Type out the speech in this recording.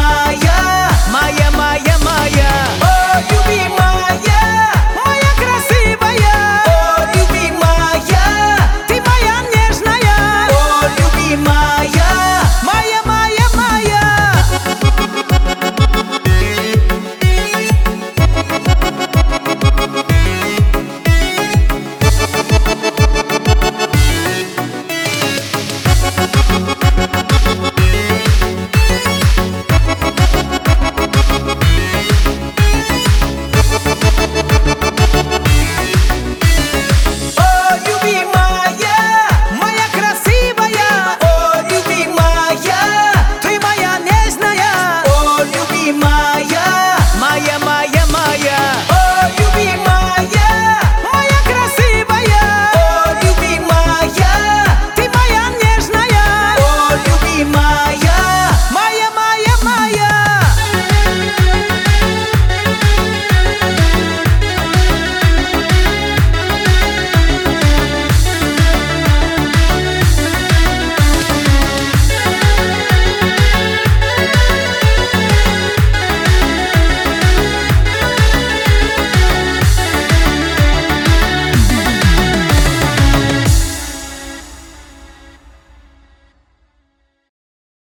Yeah.